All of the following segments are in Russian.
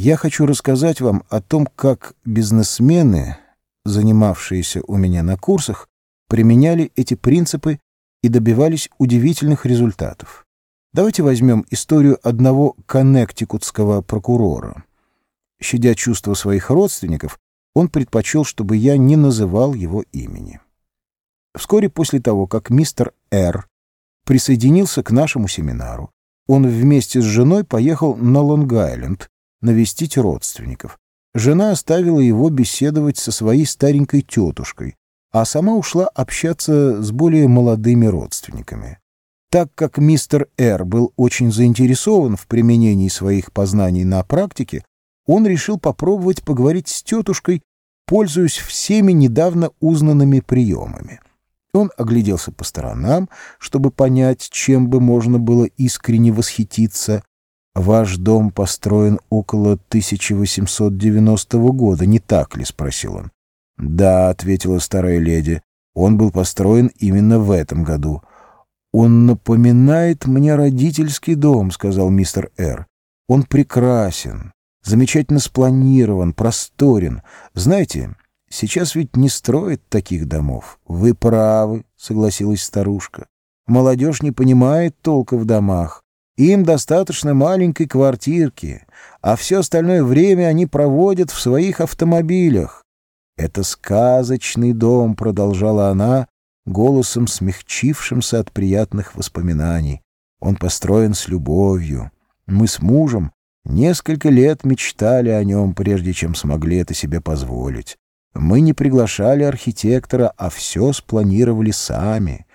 Я хочу рассказать вам о том, как бизнесмены, занимавшиеся у меня на курсах, применяли эти принципы и добивались удивительных результатов. Давайте возьмем историю одного коннектикутского прокурора. Щадя чувства своих родственников, он предпочел, чтобы я не называл его имени. Вскоре после того, как мистер Р. присоединился к нашему семинару, он вместе с женой поехал на Лонг-Айленд навестить родственников. Жена оставила его беседовать со своей старенькой тетушкой, а сама ушла общаться с более молодыми родственниками. Так как мистер Р. был очень заинтересован в применении своих познаний на практике, он решил попробовать поговорить с тетушкой, пользуясь всеми недавно узнанными приемами. Он огляделся по сторонам, чтобы понять, чем бы можно было искренне восхититься. «Ваш дом построен около 1890 года, не так ли?» — спросил он. «Да», — ответила старая леди, — «он был построен именно в этом году». «Он напоминает мне родительский дом», — сказал мистер Р. «Он прекрасен, замечательно спланирован, просторен. Знаете, сейчас ведь не строят таких домов». «Вы правы», — согласилась старушка. «Молодежь не понимает толка в домах. Им достаточно маленькой квартирки, а все остальное время они проводят в своих автомобилях. «Это сказочный дом», — продолжала она, голосом смягчившимся от приятных воспоминаний. «Он построен с любовью. Мы с мужем несколько лет мечтали о нем, прежде чем смогли это себе позволить. Мы не приглашали архитектора, а все спланировали сами».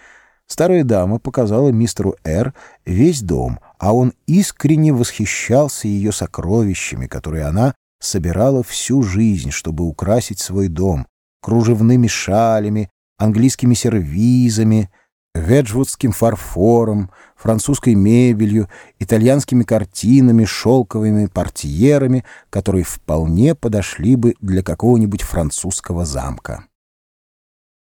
Старая дама показала мистеру Р. весь дом, а он искренне восхищался ее сокровищами, которые она собирала всю жизнь, чтобы украсить свой дом кружевными шалями, английскими сервизами, веджвудским фарфором, французской мебелью, итальянскими картинами, шелковыми портьерами, которые вполне подошли бы для какого-нибудь французского замка.